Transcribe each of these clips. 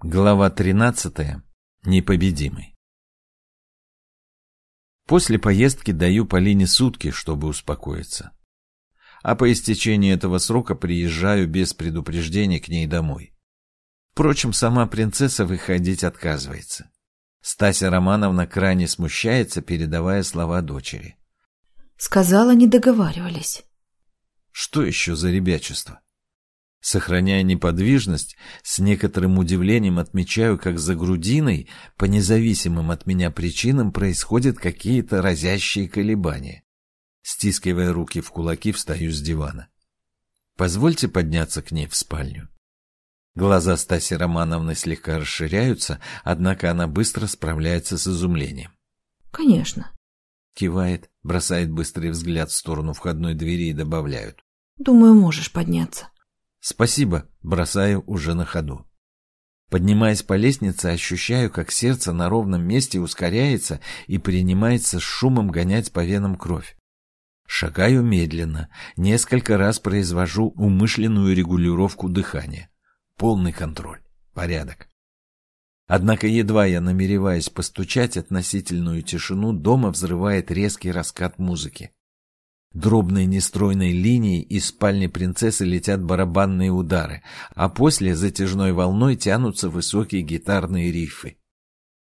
Глава 13. Непобедимый. После поездки даю Полине сутки, чтобы успокоиться. А по истечении этого срока приезжаю без предупреждения к ней домой. Впрочем, сама принцесса выходить отказывается. Стася Романовна крайне смущается, передавая слова дочери. Сказала, не договаривались. Что еще за ребячество? Сохраняя неподвижность, с некоторым удивлением отмечаю, как за грудиной, по независимым от меня причинам, происходят какие-то разящие колебания. Стискивая руки в кулаки, встаю с дивана. Позвольте подняться к ней в спальню. Глаза Стаси Романовны слегка расширяются, однако она быстро справляется с изумлением. «Конечно». Кивает, бросает быстрый взгляд в сторону входной двери и добавляют. «Думаю, можешь подняться». «Спасибо», бросаю уже на ходу. Поднимаясь по лестнице, ощущаю, как сердце на ровном месте ускоряется и принимается с шумом гонять по венам кровь. Шагаю медленно, несколько раз произвожу умышленную регулировку дыхания. Полный контроль, порядок. Однако едва я намереваюсь постучать относительную тишину, дома взрывает резкий раскат музыки. Дробной нестройной линией из спальни принцессы летят барабанные удары, а после затяжной волной тянутся высокие гитарные рифы.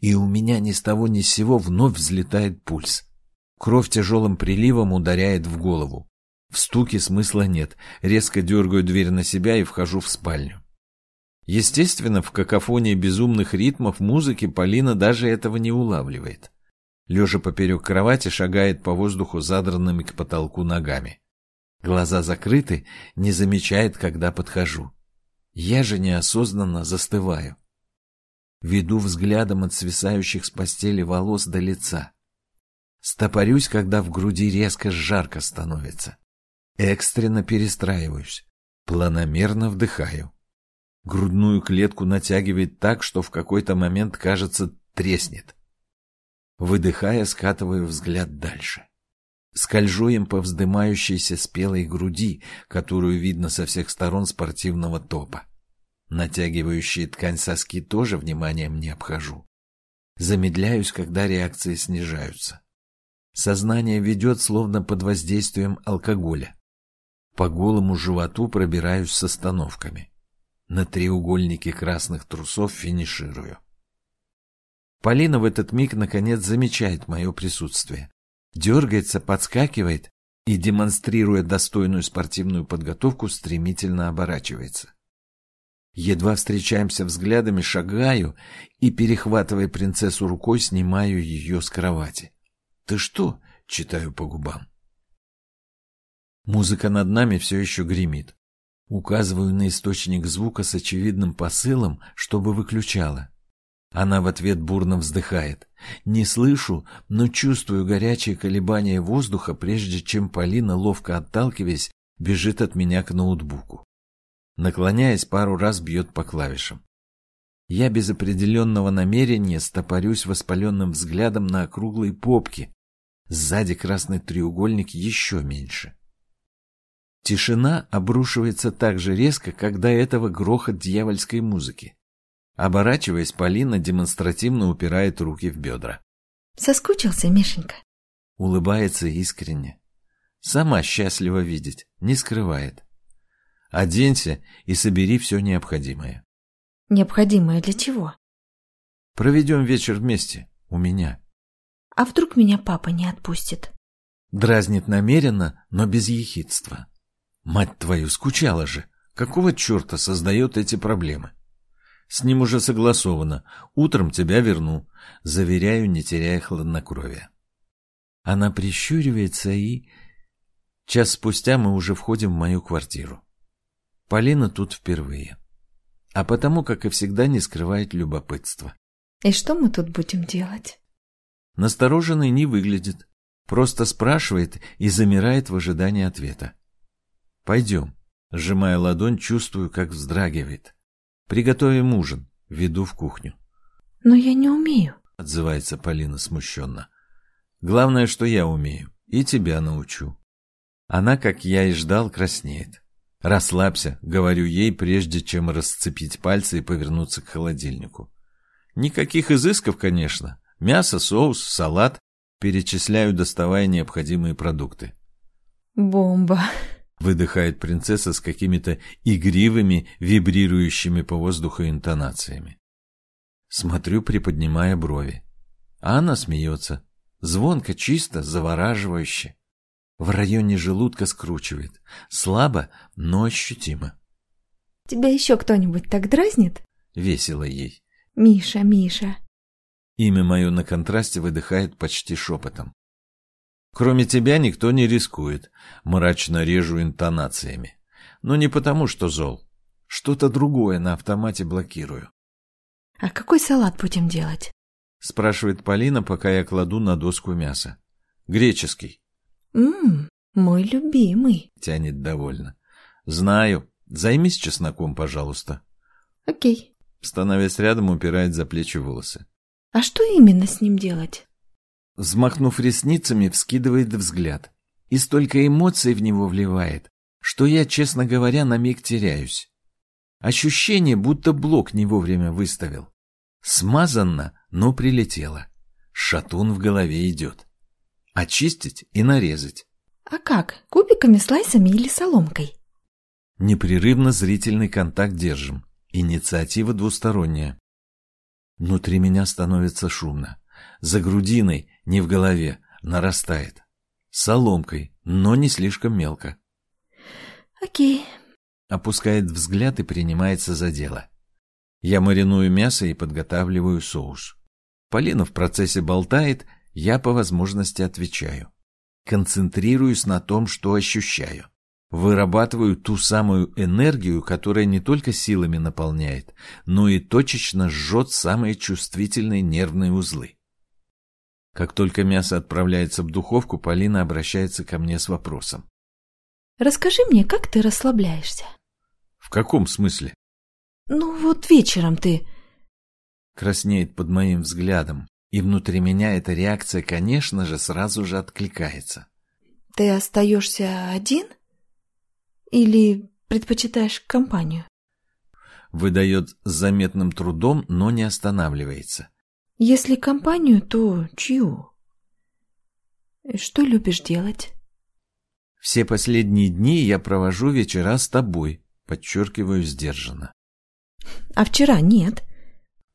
И у меня ни с того ни с сего вновь взлетает пульс. Кровь тяжелым приливом ударяет в голову. В стуке смысла нет, резко дергаю дверь на себя и вхожу в спальню. Естественно, в какофонии безумных ритмов музыки Полина даже этого не улавливает лежа поперек кровати, шагает по воздуху задранными к потолку ногами. Глаза закрыты, не замечает, когда подхожу. Я же неосознанно застываю. Веду взглядом от свисающих с постели волос до лица. Стопорюсь, когда в груди резко жарко становится. Экстренно перестраиваюсь. Планомерно вдыхаю. Грудную клетку натягивает так, что в какой-то момент, кажется, треснет. Выдыхая, скатываю взгляд дальше. Скольжу им по вздымающейся спелой груди, которую видно со всех сторон спортивного топа. Натягивающие ткань соски тоже вниманием не обхожу. Замедляюсь, когда реакции снижаются. Сознание ведет словно под воздействием алкоголя. По голому животу пробираюсь с остановками. На треугольнике красных трусов финиширую. Полина в этот миг наконец замечает мое присутствие. Дергается, подскакивает и, демонстрируя достойную спортивную подготовку, стремительно оборачивается. Едва встречаемся взглядами, шагаю и, перехватывая принцессу рукой, снимаю ее с кровати. «Ты что?» — читаю по губам. Музыка над нами все еще гремит. Указываю на источник звука с очевидным посылом, чтобы выключала. Она в ответ бурно вздыхает. Не слышу, но чувствую горячее колебание воздуха, прежде чем Полина, ловко отталкиваясь, бежит от меня к ноутбуку. Наклоняясь, пару раз бьет по клавишам. Я без определенного намерения стопорюсь воспаленным взглядом на округлые попки. Сзади красный треугольник еще меньше. Тишина обрушивается так же резко, как до этого грохот дьявольской музыки. Оборачиваясь, Полина демонстративно упирает руки в бедра. «Соскучился, Мишенька?» Улыбается искренне. Сама счастлива видеть, не скрывает. Оденься и собери все необходимое. Необходимое для чего? Проведем вечер вместе, у меня. А вдруг меня папа не отпустит? Дразнит намеренно, но без ехидства. Мать твою, скучала же. Какого черта создает эти проблемы? С ним уже согласовано. Утром тебя верну. Заверяю, не теряя хладнокровия. Она прищуривается и... Час спустя мы уже входим в мою квартиру. Полина тут впервые. А потому, как и всегда, не скрывает любопытства. И что мы тут будем делать? Настороженный не выглядит. Просто спрашивает и замирает в ожидании ответа. Пойдем. Сжимая ладонь, чувствую, как вздрагивает. Приготовим ужин. Веду в кухню. Но я не умею. Отзывается Полина смущенно. Главное, что я умею. И тебя научу. Она, как я и ждал, краснеет. «Расслабься», — говорю ей, прежде чем расцепить пальцы и повернуться к холодильнику. Никаких изысков, конечно. Мясо, соус, салат. Перечисляю, доставая необходимые продукты. Бомба. Выдыхает принцесса с какими-то игривыми, вибрирующими по воздуху интонациями. Смотрю, приподнимая брови. А она смеется. Звонко, чисто, завораживающе. В районе желудка скручивает. Слабо, но ощутимо. Тебя еще кто-нибудь так дразнит? Весело ей. Миша, Миша. Имя мое на контрасте выдыхает почти шепотом. Кроме тебя никто не рискует. Мрачно режу интонациями. Но не потому, что зол. Что-то другое на автомате блокирую. А какой салат будем делать? Спрашивает Полина, пока я кладу на доску мясо. Греческий. Ммм, мой любимый. Тянет довольно. Знаю. Займись чесноком, пожалуйста. Окей. Становясь рядом, упирает за плечи волосы. А что именно с ним делать? Взмахнув ресницами, вскидывает взгляд. И столько эмоций в него вливает, что я, честно говоря, на миг теряюсь. Ощущение, будто блок не вовремя выставил. Смазанно, но прилетело. Шатун в голове идет. Очистить и нарезать. А как? Кубиками, слайсами или соломкой? Непрерывно зрительный контакт держим. Инициатива двусторонняя. Внутри меня становится шумно. За грудиной, не в голове, нарастает. Соломкой, но не слишком мелко. Окей. Опускает взгляд и принимается за дело. Я мариную мясо и подготавливаю соус. Полина в процессе болтает, я по возможности отвечаю. Концентрируюсь на том, что ощущаю. Вырабатываю ту самую энергию, которая не только силами наполняет, но и точечно жжет самые чувствительные нервные узлы. Как только мясо отправляется в духовку, Полина обращается ко мне с вопросом. «Расскажи мне, как ты расслабляешься?» «В каком смысле?» «Ну вот вечером ты...» Краснеет под моим взглядом, и внутри меня эта реакция, конечно же, сразу же откликается. «Ты остаешься один?» Или предпочитаешь компанию? Выдает с заметным трудом, но не останавливается. Если компанию, то чью? Что любишь делать? Все последние дни я провожу вечера с тобой, подчеркиваю сдержанно. А вчера нет.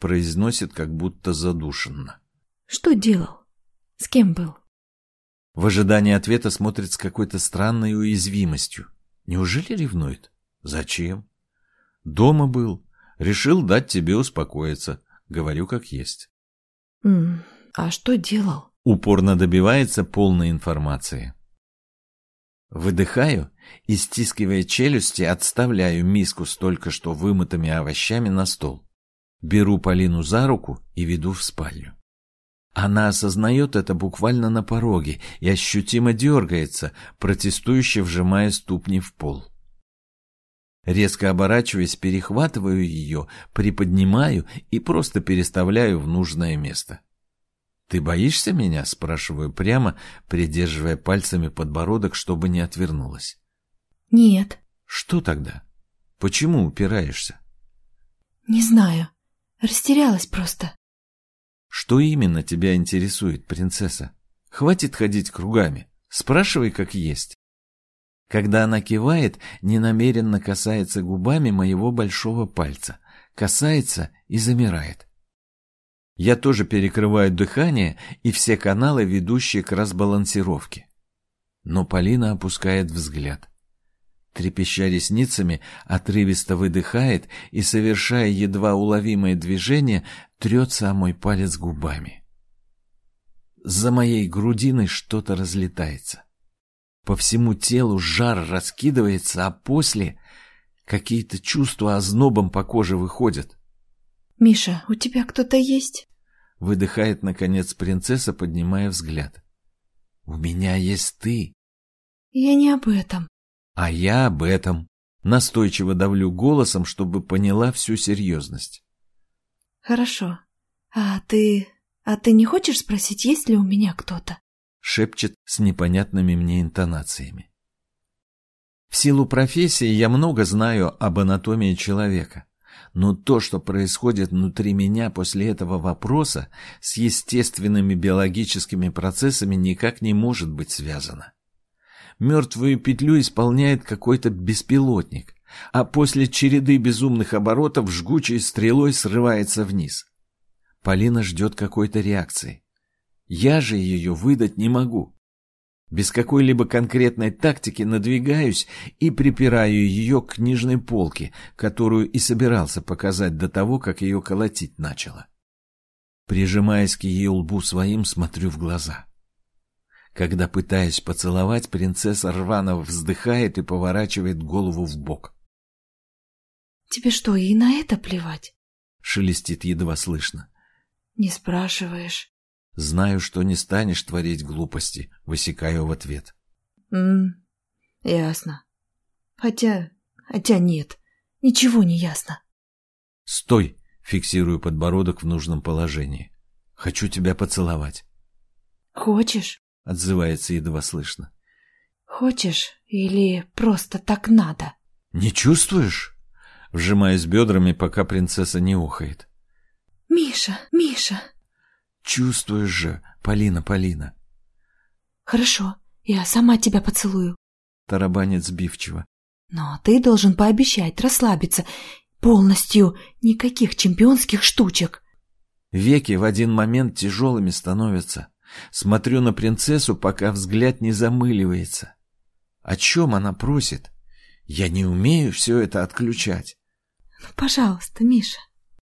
Произносит как будто задушенно. Что делал? С кем был? В ожидании ответа смотрит с какой-то странной уязвимостью. Неужели ревнует? Зачем? Дома был. Решил дать тебе успокоиться. Говорю как есть. А что делал? Упорно добивается полной информации. Выдыхаю и, стискивая челюсти, отставляю миску с только что вымытыми овощами на стол. Беру Полину за руку и веду в спальню. Она осознает это буквально на пороге и ощутимо дергается, протестующе вжимая ступни в пол. Резко оборачиваясь, перехватываю ее, приподнимаю и просто переставляю в нужное место. «Ты боишься меня?» — спрашиваю прямо, придерживая пальцами подбородок, чтобы не отвернулась. «Нет». «Что тогда? Почему упираешься?» «Не знаю. Растерялась просто». Что именно тебя интересует, принцесса? Хватит ходить кругами. Спрашивай, как есть. Когда она кивает, ненамеренно касается губами моего большого пальца. Касается и замирает. Я тоже перекрываю дыхание и все каналы, ведущие к разбалансировке. Но Полина опускает взгляд трепеща ресницами, отрывисто выдыхает и, совершая едва уловимое движение, трется о мой палец губами. За моей грудиной что-то разлетается. По всему телу жар раскидывается, а после какие-то чувства ознобом по коже выходят. «Миша, у тебя кто-то есть?» Выдыхает, наконец, принцесса, поднимая взгляд. «У меня есть ты». «Я не об этом». А я об этом. Настойчиво давлю голосом, чтобы поняла всю серьезность. Хорошо. А ты... А ты не хочешь спросить, есть ли у меня кто-то? Шепчет с непонятными мне интонациями. В силу профессии я много знаю об анатомии человека. Но то, что происходит внутри меня после этого вопроса, с естественными биологическими процессами никак не может быть связано. Мертвую петлю исполняет какой-то беспилотник, а после череды безумных оборотов жгучей стрелой срывается вниз. Полина ждет какой-то реакции. Я же ее выдать не могу. Без какой-либо конкретной тактики надвигаюсь и припираю ее к книжной полке, которую и собирался показать до того, как ее колотить начало. Прижимаясь к ее лбу своим, смотрю в глаза. Когда пытаюсь поцеловать, принцесса рвано вздыхает и поворачивает голову в бок. «Тебе что, и на это плевать?» — шелестит едва слышно. «Не спрашиваешь». Знаю, что не станешь творить глупости, высекаю в ответ. «М ясно. Хотя... хотя нет, ничего не ясно». «Стой!» — фиксирую подбородок в нужном положении. «Хочу тебя поцеловать». «Хочешь?» — отзывается едва слышно. «Хочешь или просто так надо?» «Не чувствуешь?» Вжимаюсь бедрами, пока принцесса не ухает. «Миша, Миша!» Чувствуешь же, Полина, Полина. Хорошо, я сама тебя поцелую. Тарабанит сбивчиво. Но ты должен пообещать расслабиться полностью, никаких чемпионских штучек. Веки в один момент тяжелыми становятся. Смотрю на принцессу, пока взгляд не замыливается. О чем она просит? Я не умею все это отключать. Ну, пожалуйста, Миша.